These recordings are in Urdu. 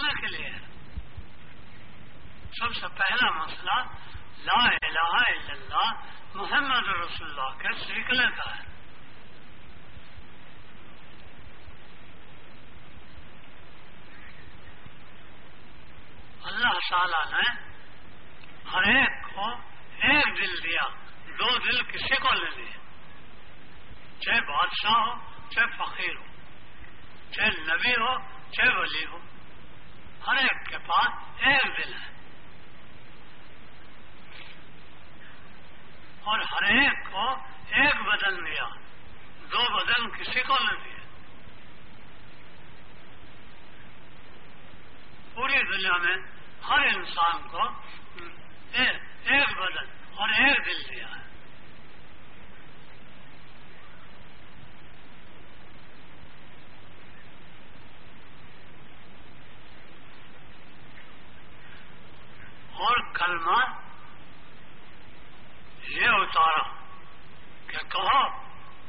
مسئلے کے لیے ہے۔ سب سے پہلا مسئلہ، لا الہ الا اللہ، محمد رسول اللہ کے سیکھنے کا ہے۔ اللہ تعالی نے ہر ایک کو ایک دل دیا، دو دل کسی کو لے لیے چاہے بادشاہ ہو، چاہے فقیر ہو، چاہے نبی ہو، چاہے ولی ہو۔ ہر ایک کے پاس ایک دل ہے۔ اور ہر ایک کو ایک بدن دیا۔ دو بدن کسی کو نہ دیا۔ پوری دنیا میں ہر انسان کو ایک بدن اور ایک دل دیا ہے اور کلمہ یہ اتارا کہ کہو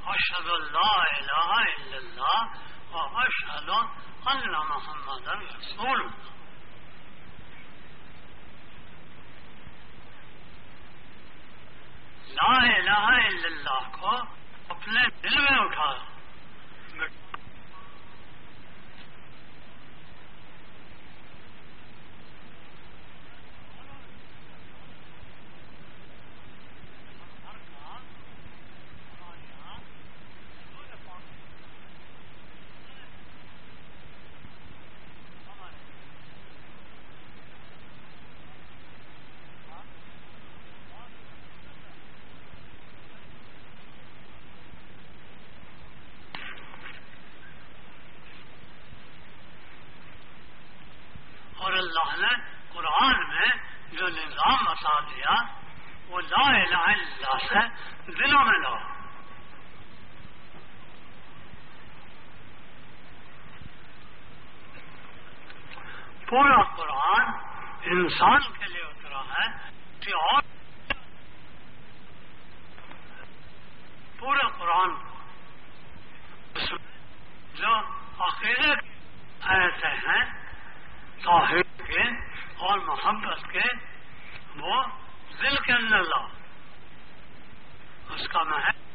اشد اللہ الہ الا اللہ و اشد ان محمد رسول لا الہ الا اللہ کو اپنے دل میں اٹھا اور اللہ نے قرآن میں جو نظام بتا دیا وہ لا الہ الا اللہ سے دلوں میں لاؤ پورا قرآن انسان کے لیے اترا ہے کہ اور پورے قرآن جو عقیدے ایسے ہیں توحید کے اور محبت کے وہ دل کے اندر لاؤ۔ اس کا میں ہے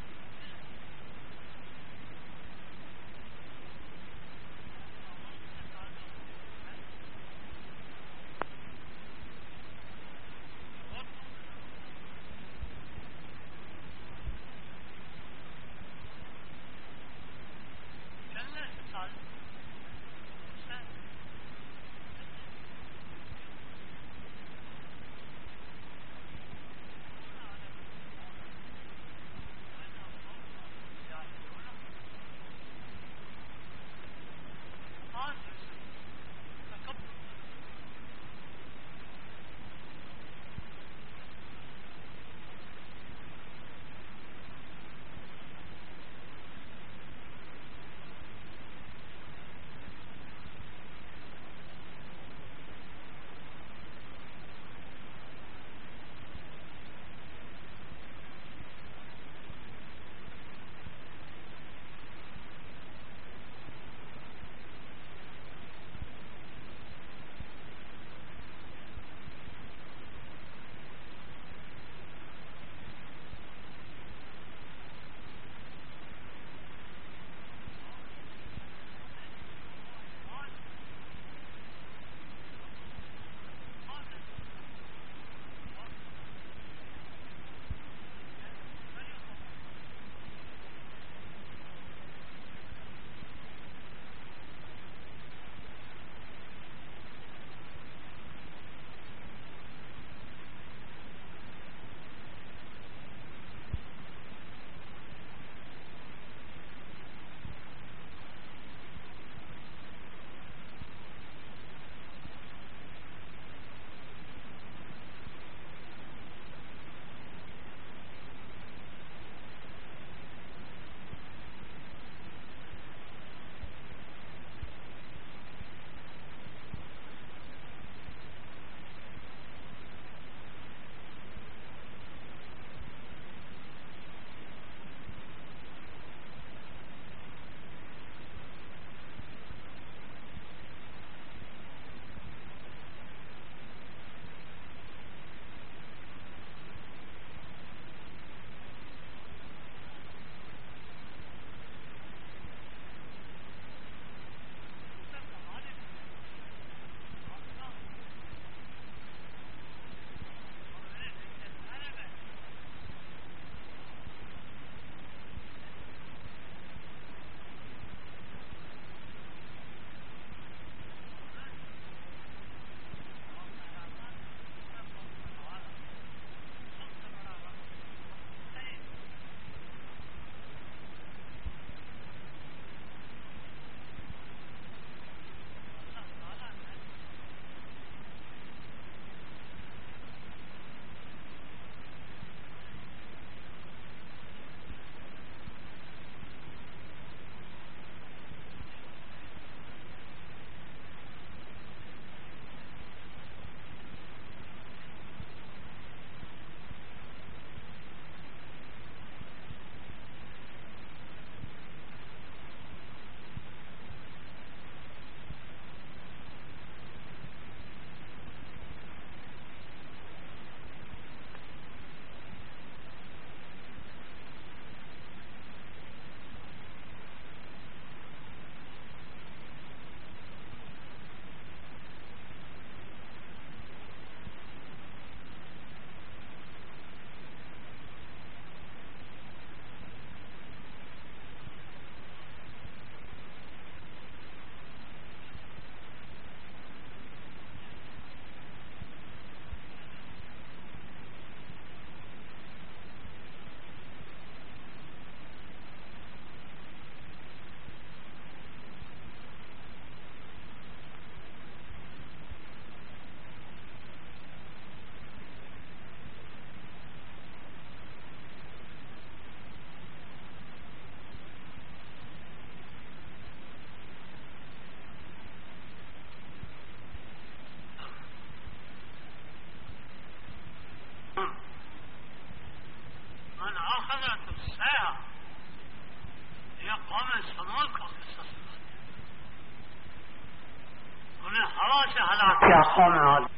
قوم آدمی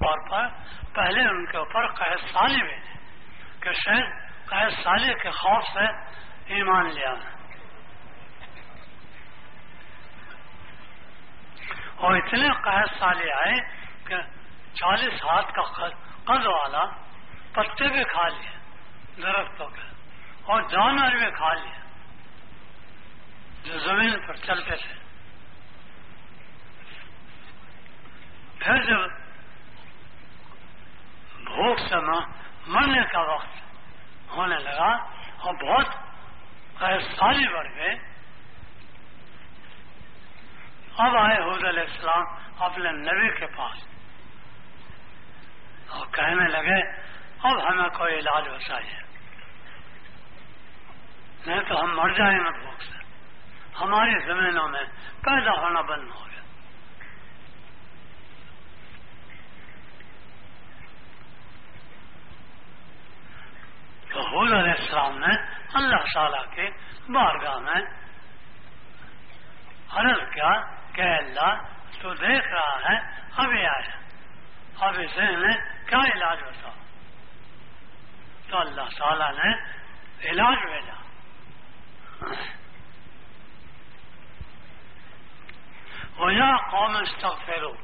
طور پر پہلے ان کے اوپر قید سالی بھی کہ شاید قید سالی کے خوف سے ایمان لیا اور اتنے قید سالے آئے چالیس ہاتھ کا قد والا پتے بھی کھا لیے درختوں کے اور جانور بھی کھا لیے جو زمین پر چلتے تھے۔ پھر جب بھوک سے مرنے کا وقت ہونے لگا اور بہت سالی بڑھ گئے اب آئے حضر علیہ السلام اپنے نبی کے پاس۔ اور کہنے لگے، اب ہمیں کوئی علاج ہو چاہیے نہیں تو ہم مر جائیں گے بھوک سے۔ ہماری زمینوں میں پیدا ہونا بند ہو گیا۔ تو حضر علیہ السلام نے اللہ تعالی کے بارگاہ میں عرض کیا کہ اللہ تو دیکھ رہا ہے، ابھی آیا۔ اب اسے میں کیا علاج ہوتا؟ تو اللہ تعالی نے علاج بھیجا۔ ویا قوم استغفروا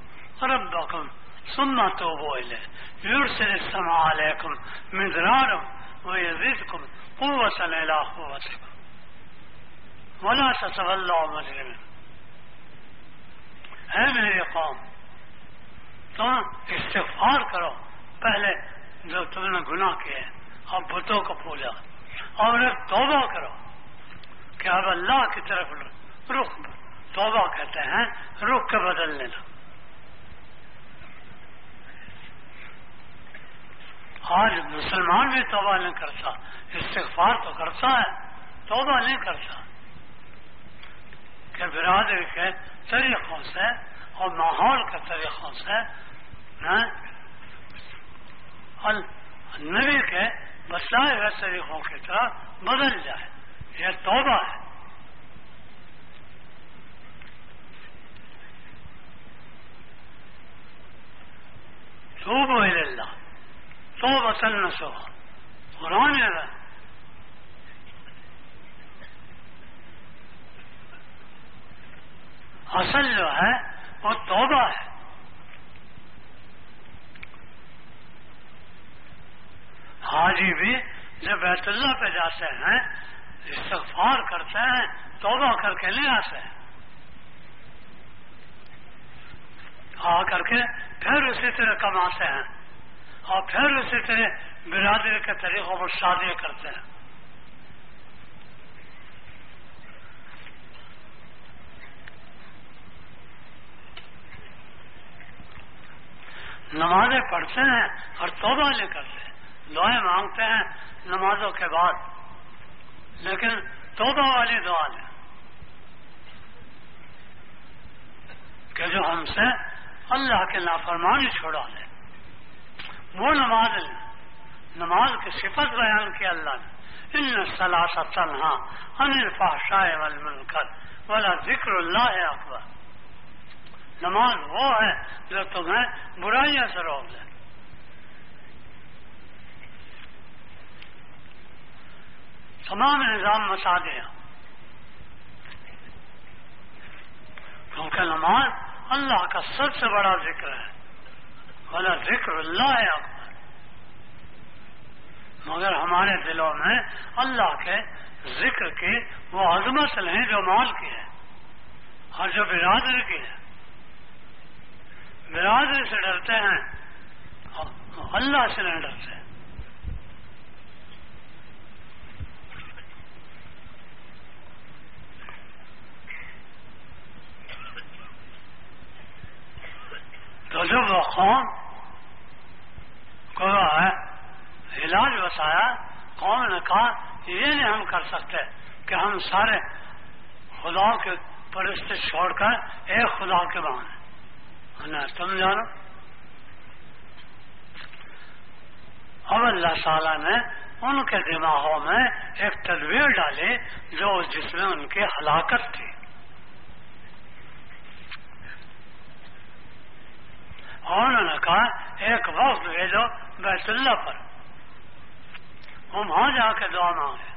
ربكم ثم توبوا اليه يرسل السماء عليكم مدرارا ويزيدكم قوة إلى قوتكم ولا تتولوا مجرمين ہے میری قوم تم استغفار کرو۔ پہلے جو تم نے گناہ کیے اور بتوں کو پوجا اور توبہ کرو کہ اب اللہ کی طرف رخ، توبہ کہتے ہیں، رخ کے بدل لینا۔ آج مسلمان بھی توبہ نہیں کرتا، استغفار تو کرتا ہے، توبہ نہیں کرتا۔ کہ برادری کے طریقوں سے اور ماحول کے طریقوں سے نبی کے بسائے ہوئے طریقوں کی طرح بدل جائے، یہ توبہ ہے۔ توبو اللہ تو بسل نہ سو قرآن اصل جو ہے وہ توبہ ہے۔ حاجی بھی جب بیت اللہ پہ جاتے ہیں، استغفار کرتے ہیں، توبہ کر کے لے آتے ہیں۔ آ کر کے پھر اسی طرح کماتے ہیں اور پھر اسی طرح برادری کے طریقوں پر شادی کرتے ہیں۔ نمازیں پڑھتے ہیں اور توبہ نہیں کرتے ہیں دعائیں مانگتے ہیں نمازوں کے بعد۔ لیکن توبہ والی دعا لیں۔ کہ جو ہم سے اللہ کے نافرمانی چھوڑا لے۔ وہ نماز نماز کی صفت بیان کی اللہ نے۔ ان سلاس تنہا انل پاشائے ول کر والا ذکر اللہ ہے اکبر۔ نماز وہ ہے جو تمہیں برائیاں سے روک دے تمام نظام مسا دیا کیونکہ نماز اللہ کا سب سے بڑا ذکر ہے۔ والا ذکر اللہ ہے۔ اکبر مگر ہمارے دلوں میں اللہ کے ذکر کی وہ عظمت نہیں جو مال کی ہے، اور جو برادری کی ہے۔ برادری سے ڈرتے ہیں اللہ سے نہیں ڈرتے تو جب وہ قوم کو ہے، علاج بتایا، قوم نے کہا، یہ نہیں ہم کر سکتے کہ ہم سارے خداؤں کے پرست چھوڑ کر ایک خدا کے بانے تم جانو اب اللہ تعالیٰ نے ان کے دماغوں میں ایک تدبیر ڈالی جو جس میں ان کی ہلاکت تھی۔ اور انہوں نے کہا، ایک وقت بھیجو بیت اللہ پر۔ ہم وہاں جا کے دعا مانگے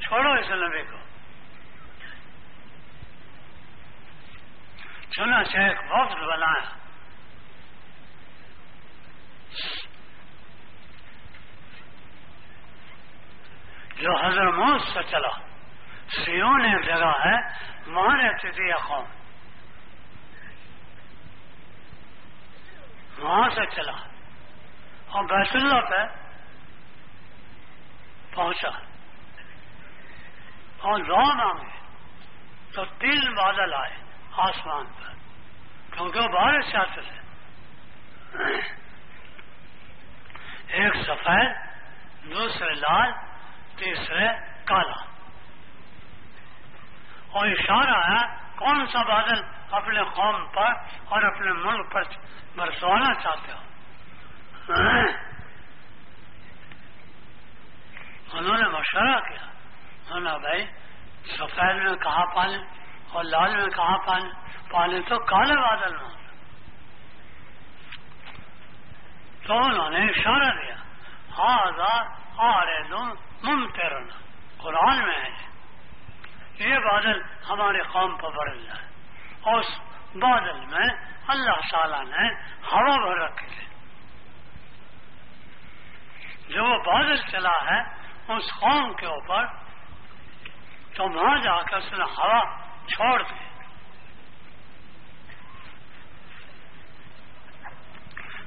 چھوڑو اس نبی کو۔ چنا سے ایک وقت بنایا جو حضرت موس سے چلا سیون ایک جگہ ہے وہاں رہتی تھی یہ قوم۔ وہاں سے چلا، اور بیت اللہ پہ پہنچا۔ اور دعا مانگے تو تین بادل آئے۔ آسمان پر، کیونکہ وہ بارش چاہتے تھے ایک سفید دوسرے لال، تیسرے کالا۔ اور اشارہ ہے، کون سا بادل اپنے قوم پر اور اپنے ملک پر برسوانا چاہتے ہو؟ انہوں نے مشورہ کیا۔ انہوں نے بھائی سفید میں کہاں پالے اور لال میں کہاں پالے پالے تو کالے بادل میں۔ تو انہوں نے اشارہ دیا آزاد آ رہے دوں ممترنا قرآن میں ہے۔ یہ بادل ہمارے قوم پر بڑھ جائے۔ اور اس بادل میں اللہ تعالی نے ہوا بھر رکھی تھی جو وہ بادل چلا ہے، اس قوم کے اوپر تو وہاں جا کر اس نے ہوا چھوڑ دی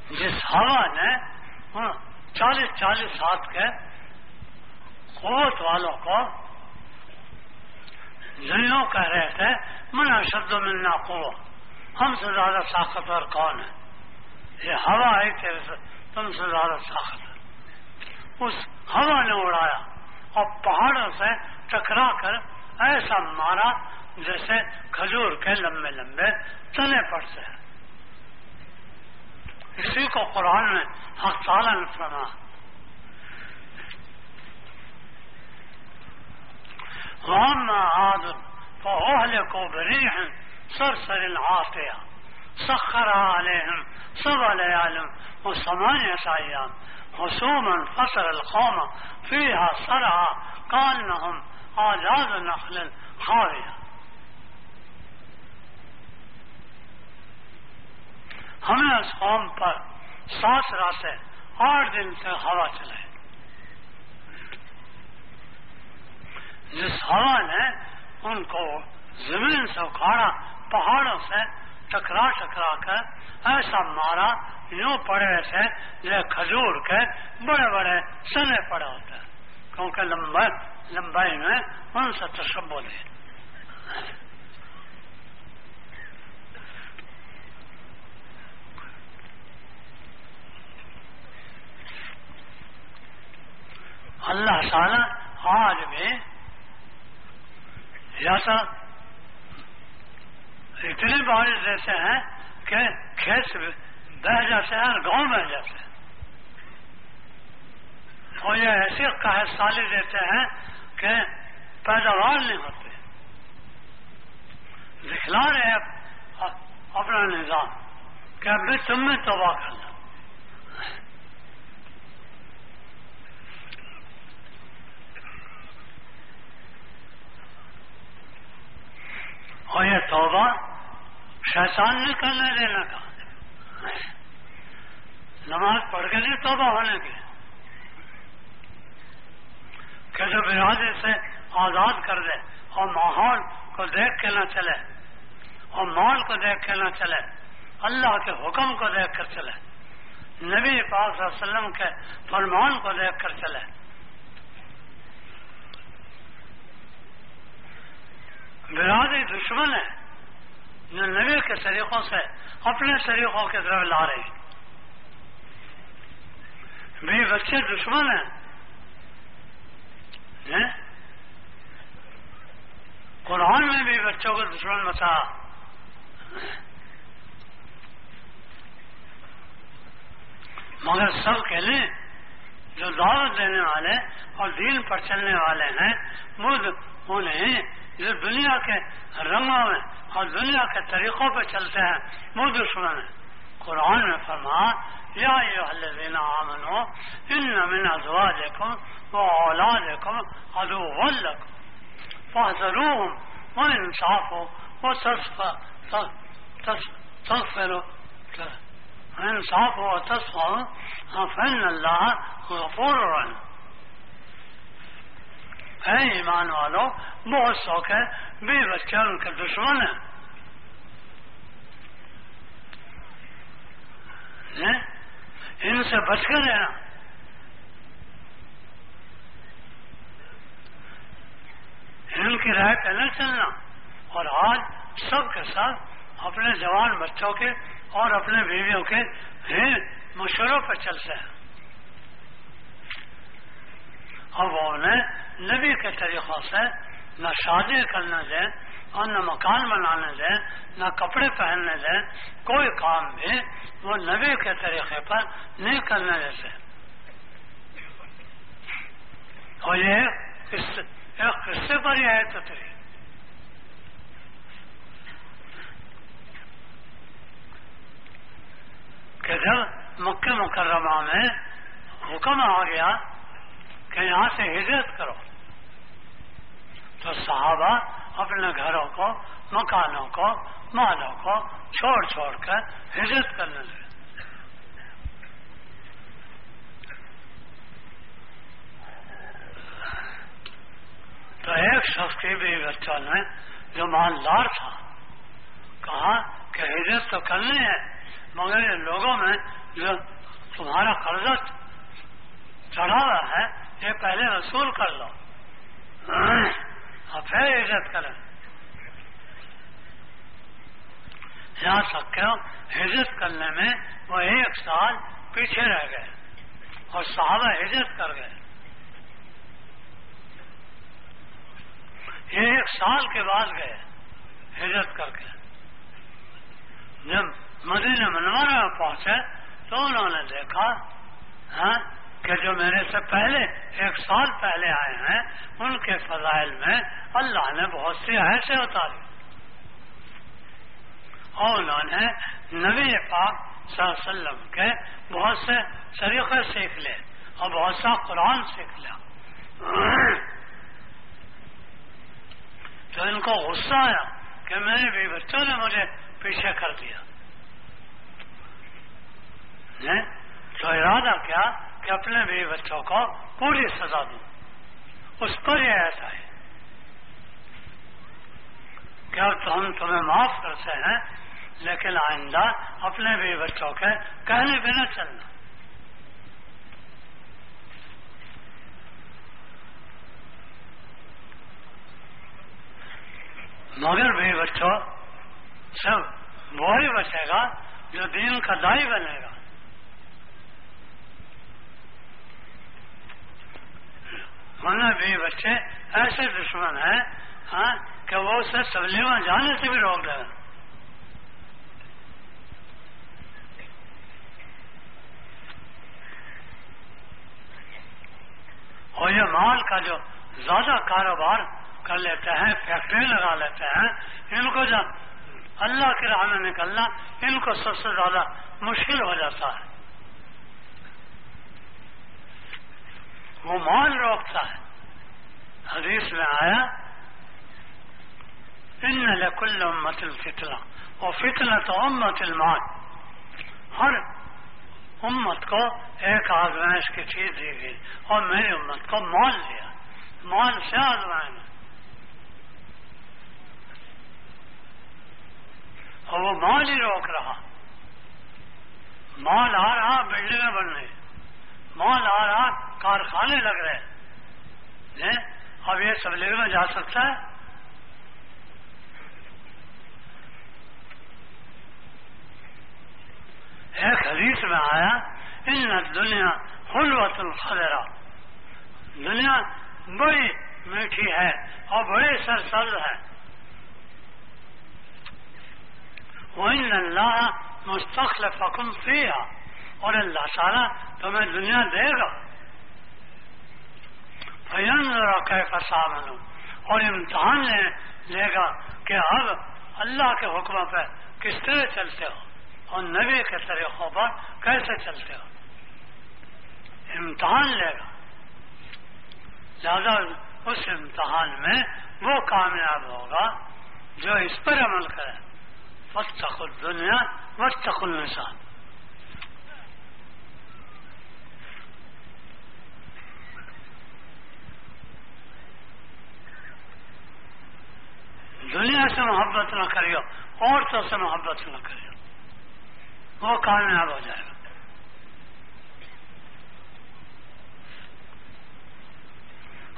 جس ہوا نے چالیس چالیس ہاتھ کے قوت والوں کو جنوں کہہ رہے تھے منا شبد ملنا کو ہم سے زیادہ طاقتور کون ہے؟ یہ ہوا ہے کہ تم سے زیادہ طاقتور اس ہوا نے اڑایا اور پہاڑوں سے ٹکرا کر ایسا مارا جیسے کھجور کے لمبے لمبے تنے پڑتے ہیں۔ اسی کو قرآن میں حق تعالیٰ نے فرما واما عاد فأهلكوا بريح صرصر عاطية سخرها عليهم سبع ليال وثمانية أيام خصوما فصل القوم فيها صرعى كأنهم أعجاز نخل خاوية ہم نے اس قوم پر سات راتیں آٹھ دن سے ہوا چلائے جس ہوا نے ان کو زمین سے اکھاڑا، پہاڑوں سے ٹکرا ٹکرا کر ایسا مارا، یوں پڑے تھے جو کھجور کے بڑے بڑے سنے پڑے ہوتے ہیں۔ کیونکہ لمبائی لمبائی میں ان سے تشبو دے اللہ تعالی آج بھی ایسا اتنی بارش دیتے ہیں کہ کھیت بہ جاتے ہیں اور گاؤں بہ جاتے ہیں۔ اور یہ ایسی قحط سالی دیتے ہیں کہ پیداوار نہیں ہوتے۔ دکھلا رہے ہیں اپنا نظام کہ ابھی تم میں توبہ کرنا۔ اور یہ توبہ؟ شیطان نے کرنے دینا کا نماز پڑھ کے نہیں توبہ ہونے کی کہ جو برادری سے آزاد کر دے اور ماحول کو دیکھ کے نہ چلے، اور مال کو دیکھ کے نہ چلے، اللہ کے حکم کو دیکھ کر چلے، نبی پاک صلی اللہ علیہ وسلم کے فرمان کو دیکھ کر چلے۔ برادری دشمن ہے۔ جو نبی کے طریقوں سے اپنے طریقوں کی طرف لا رہی بھی بچے دشمن ہیں۔ قرآن میں بھی بچوں کو دشمن بتا۔ مگر سب کے لیے جو دعوت دینے والے اور دین پر چلنے والے ہیں مجھ انہیں جو دنیا کے رنگوں میں اور دنیا کے طریقوں پہ چلتے ہیں۔ وہ دشمن ہیں قرآن میں فرما، یا یہ دینا آمن ہو ان من ازواجکم و اولادکم ادو ولکم فاحذروهم وانصافوا وتصفروا انصافوا وتصفروا فإن الله غفور رحيم ہے ایمان والوں بہت شوق ہے، بے بچے ان کے دشمن ہیں؟ ان سے بچ کر رہنا۔ ان کی رائے پہ نہ چلنا۔ اور آج سب کے ساتھ اپنے جوان بچوں کے اور اپنے بیویوں کے مشوروں پہ چلتے ہیں۔ اب وہ انہیں نبی کے طریقوں سے، نہ شادی کرنے دیں اور نہ مکان بنانے دیں، نہ کپڑے پہننے دیں، کوئی کام بھی وہ نبی کے طریقے پر نہیں کرنے دیتے۔ اور یہ ایک قصے پر ہی ہے۔ تو کہ جب مکہ مکرمہ میں حکم آ گیا کہ یہاں سے ہجرت کرو تو صحابہ اپنے گھروں کو، مکانوں کو، مالوں کو چھوڑ چھوڑ کر ہجرت کرنے لگے۔ تو ایک شخص کی بھی بچوں نے جو مالدار تھا، کہا کہ ہجرت تو کرنی ہے، مگر ان لوگوں میں جو تمہارا قرضہ چڑھا ہوا ہے، یہ پہلے وصول کر لو۔ اور کریں یہاں تک ہجرت کرنے میں وہ ایک سال پیچھے رہ گئے اور صحابہ ہجرت کر گئے۔ یہ ایک سال کے بعد گئے ہجرت کر کے۔ جب مدینہ منورہ میں پہنچے تو انہوں نے دیکھا ہاں کہ جو میرے سے پہلے، ایک سال پہلے آئے ہیں، ان کے فضائل میں اللہ نے بہت سی ایسے اتاری۔ اور انہوں نے نبی پاک صلی اللہ علیہ وسلم کے بہت سے طریقے سیکھ لے اور بہت سا قرآن سیکھ لیا۔ تو ان کو غصہ آیا کہ میرے بھی بچوں نے مجھے پیچھے کر دیا۔ تو ارادہ کیا کہ اپنے بھی بچوں کو پوری سزا دوں۔ اس پر یہ ایسا ہے کیا تو ہم تمہیں معاف کرتے ہیں، لیکن آئندہ اپنے بھی بچوں کے کہنے پہ نہ چلنا۔ مگر بھی بچوں سب وہی بچے گا جو دین کا دائی بنے گا۔ ورنہ بھی بچے ایسے دشمن ہیں ہاں کہ وہ اسے سبلیواں جانے سے بھی روک دے اور یہ مال کا جو زیادہ کاروبار کر لیتے ہیں، فیکٹری لگا لیتے ہیں، ان کو جب اللہ کے راہ میں نکلنا، ان کو سب سے زیادہ مشکل ہو جاتا ہے۔ وہ مال روکتا ہے۔ حدیث میں آیا، ان لکل امت الفتنہ اور فتنہ تو امت المال۔ ہر امت کو ایک آزمائش کی چیز دی گئی اور میری امت کو مال دیا۔ مال سے آزمائیں اور وہ مال ہی روک رہا۔ مال آ رہا، بلڈنگیں بن رہی مال آ رہا، کارخانے لگ رہے اب یہ سب لے میں جا سکتا ہے۔ ایک حدیث میں آیا، ان دنیا حلوت الخرا دنیا بڑی میٹھی ہے اور بڑی سرسبز ہے۔ وہ ان اللہ مستقل فکم فیا اور اللہ تعالیٰ تمہیں دنیا دے گا۔ کہ فسا بنو اور امتحان لے لے گا کہ اب اللہ کے حکم پہ کس طرح چلتے ہو اور نبی کے طریقوں پر کیسے چلتے ہو۔ امتحان لے گا۔ زیادہ اس امتحان میں وہ کامیاب ہوگا جو اس پر عمل کرے۔ وقت دنیا وقت تک النسان دنیا سے محبت نہ کریو، عورتوں سے محبت نہ کریو۔ وہ کامیاب ہو جائے گا۔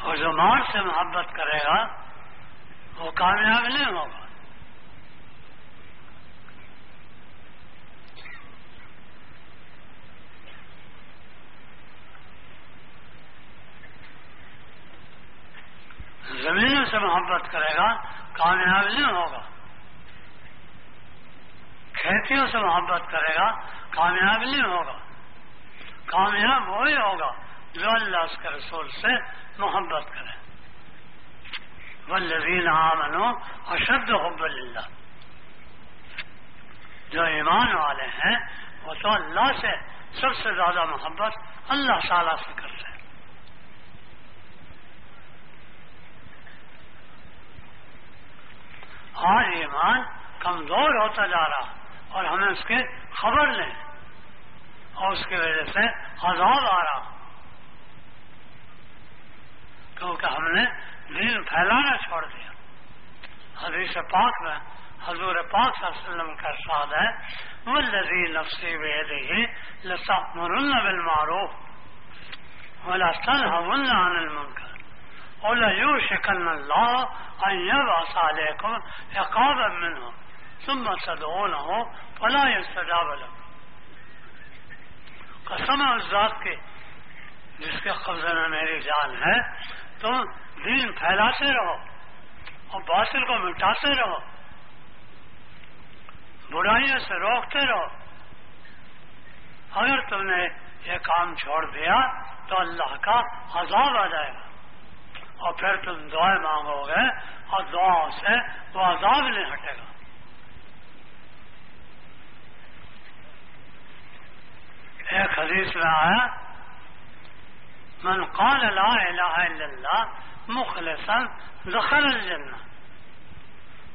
اور جو مال سے محبت کرے گا، وہ کامیاب نہیں ہوگا۔ زمینوں سے محبت کرے گا کامیاب نہیں ہوگا۔ کھیتیوں سے محبت کرے گا، کامیاب نہیں ہوگا۔ کامیاب وہی ہوگا جو اللہ اس کے رسول سے محبت کرے۔ والذین آمنوا اشد حب اللہ جو ایمان والے ہیں، وہ تو اللہ سے سب سے زیادہ محبت اللہ تعالی سے کرتے ہیں۔ آج ایمان کمزور ہوتا جا رہا اور ہمیں اس کی خبر لیں اور اس کی وجہ سے عذاب آ رہا کیونکہ ہم نے دین پھیلانا چھوڑ دیا۔ حدیث پاک میں حضور پاک صلی اللہ علیہ وسلم کا ساتھ ہے وہ لذی نفسی ویدی لسمرن بالمعروف ولا تنهون عن المنكر ولا يوشكن الله أن يبعث عليكم عقابا منه ثم تدعونه فلا يستجاب لكم قسم اس ذات کے جس کے قبضے میں میری جان ہے تو دین پھیلاتے رہو اور باطل کو مٹاتے رہو، برائیوں سے روکتے رہو۔ اگر تم نے یہ کام چھوڑ دیا تو اللہ کا عذاب آ جائے گا۔ اور پھر تم دعائیں مانگو گے اور دعاؤں سے وہ عذاب نہیں ہٹے گا۔ ایک حدیث میں آیا، من قال لا الہ الا اللہ مخلصا دخل الجنہ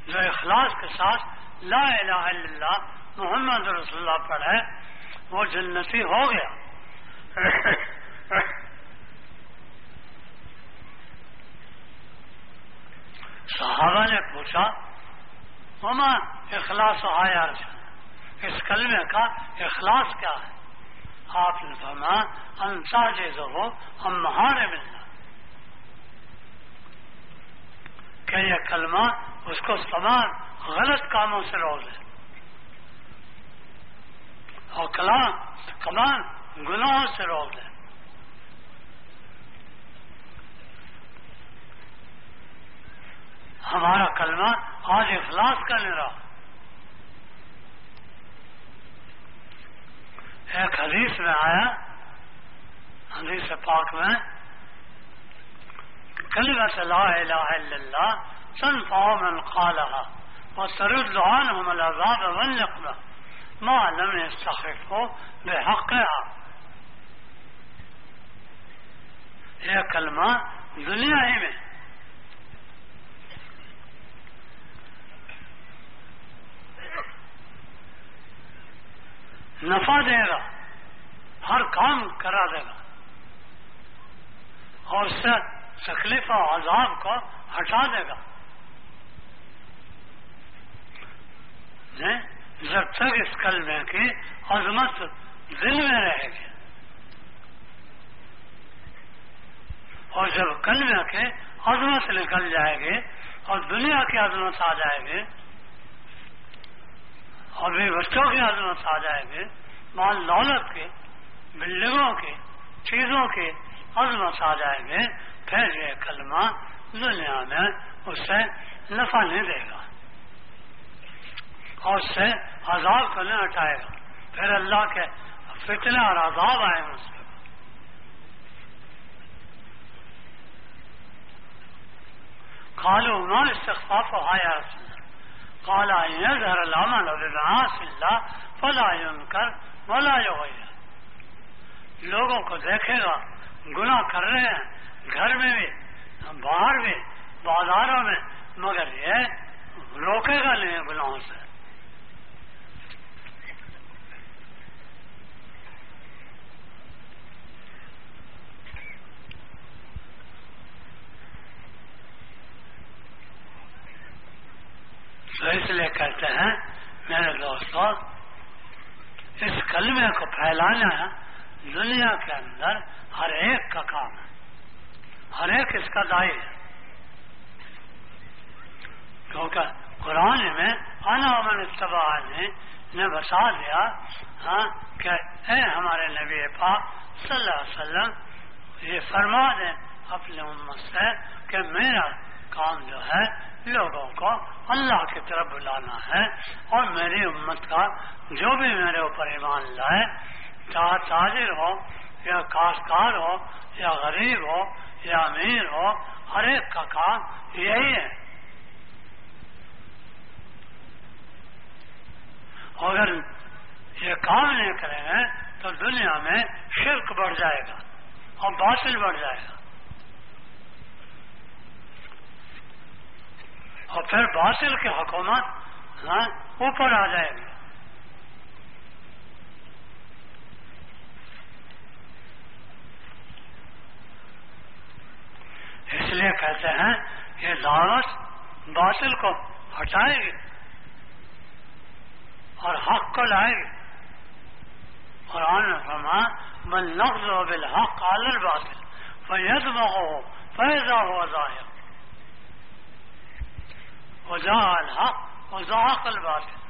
جو اخلاص کے ساتھ لا الہ الا اللہ محمد رسول اللہ پڑھے، وہ جنتی ہو گیا۔ صحابہ نے پوچھا مما اخلاص آیا اس کلمے کا اخلاص کیا ہے؟ آپ نے فرما انساج ہو، ہم مہارے ملنا کہ یہ کلمہ اس کو تمام غلط کاموں سے روک دے اور کلام کمان گناہوں سے روک دے ہمارا کلمہ آج اخلاص کا نہیں رہا۔ ایک حدیث میں آیا، حدیث پاک میں کلمت لا الہ الا اللہ تنفع من قالها وترد عنهم العذاب والنقمة ما لم يستخفوا بحقها یہ کلمہ دنیا ہی میں نفع دے گا، ہر کام کرا دے گا۔ اور اس سے تکلیف و عذاب کو ہٹا دے گا۔ جی، جب تک اس کلمے کی عظمت دل میں رہے گی۔ اور جب کلمے کے عظمت نکل جائے گی اور دنیا کی عظمت آ جائے گی اور بھی بچوں کی عظمت آ جائے گی مال دولت کے، بلڈنگوں کے، چیزوں کے عظمت آ جائیں گے، پھر یہ کلمہ دنیا میں اس سے نفع نہیں دے گا اور اس سے عذاب کو نہیں ہٹائے گا۔ پھر اللہ کے فتنے اور عذاب آئے اس پہ قالوا ما استخفاف آیا رسول قال ان يظهر العمل بمعاصي الله فلا ينكر ولا يغير. لوگوں کو دیکھے گا، گناہ کر رہے ہیں، گھر میں بھی، باہر بھی، بازاروں میں، مگر یہ روکے گا نہیں گناہوں سے۔ تو اس لیے کہتے ہیں، میرے دوستوں اس کلمے کو پھیلانا دنیا کے اندر ہر ایک کا کام ہے، ہر ایک اس کا دائی ہے۔ کیونکہ قرآن میں آنا امن اتباع نے نے بتا دیا ہاں کہ اے ہمارے نبی پاک صلی اللہ علیہ وسلم، یہ فرما دیں اپنے امت سے کہ میرا کام جو ہے لوگوں کو اللہ کی طرف بلانا ہے اور میری امت کا جو بھی میرے اوپر ایمان لائے چاہے تاجر ہو یا کاشتکار ہو یا غریب ہو یا امیر ہو، ہر ایک کا کام یہی ہے۔ اگر یہ کام نہیں کریں گے تو دنیا میں شرک بڑھ جائے گا اور باطل بڑھ جائے گا۔ اور پھر باطل کی حکومت ہاں اوپر آ جائے گی۔ اس لیے کہتے ہیں کہ دعوت باطل کو ہٹائے گی اور حق کو لائے گی۔ قرآن فرما من نقض و بالحق عال الباطل فید ہو فیضا ہو ظاہر. وجاء الحق وزاق الباطل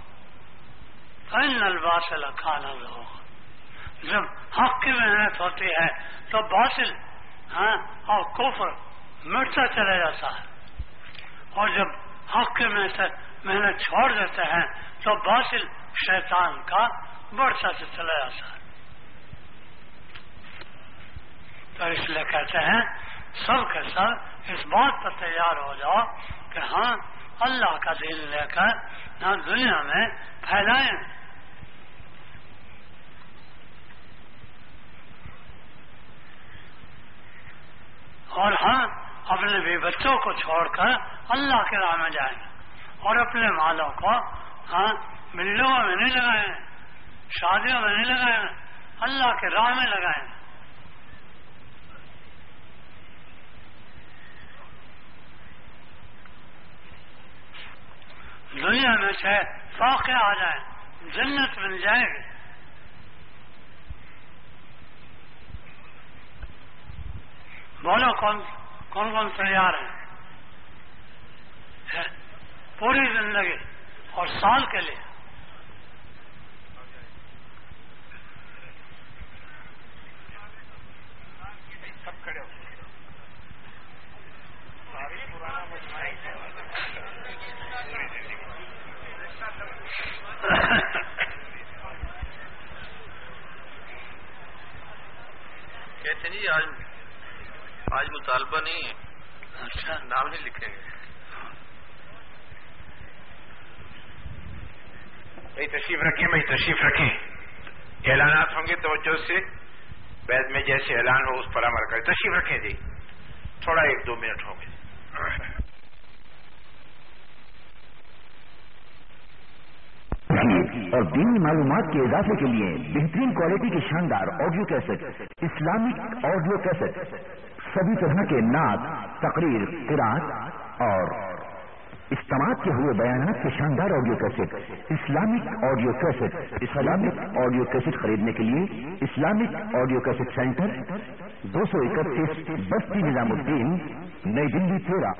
فإن الباطل كان ذوقا جب حق کی محنت ہوتی ہے تو باطل ہاں اور کفر مٹتا چلا جاتا ہے۔ اور جب حق کی محنت چھوڑ دیتے ہیں تو باطل شیطان کا بڑھتا سے چلا جاتا ہے۔ تو اس لیے کہتے ہیں، سب کے سب اس بات پر تیار ہو جاؤ کہ ہاں اللہ کا دل لے کر نہ دنیا میں پھیلائیں۔ اور ہم اپنے بھی بچوں کو چھوڑ کر اللہ کے راہ میں جائیں۔ اور اپنے مالوں کو ہاں بلڈوں میں نہیں لگائیں، شادیوں میں نہیں لگائیں، اللہ کے راہ میں لگائیں۔ دنیا میں سے فوقے آ جائیں، جنت مل جائے گی بولو کون کون کون تیار ہیں؟ پوری زندگی اور سال کے لیے سب کھڑے ہو کہتے جی آج آج مطالبہ نہیں ہے اچھا۔ نام نہیں لکھیں گے بھائی تشریف رکھیں بھائی تشریف رکھیں۔ اعلانات ہوں گے توجہ سے۔ بیت میں جیسے اعلان ہو اس پر عمل کریں۔ تشریف رکھیں جی۔ تھوڑا ایک دو منٹ ہوں گے۔ اور دینی معلومات کے اضافے کے لیے بہترین کوالٹی کی شاندار audio cassette Islamic audio cassette سبھی طرح کے نعت، تقریر، قرآن اور استعمال کے ہوئے بیانات کے شاندار audio cassette Islamic audio cassette Islamic audio cassette خریدنے کے لیے اسلامک آڈیو کیسٹ سینٹر دو سو اکتیس بستی نظام الدین، نئی دلی تیرہ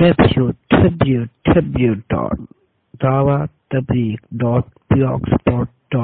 www.dawattableek.blogspot.com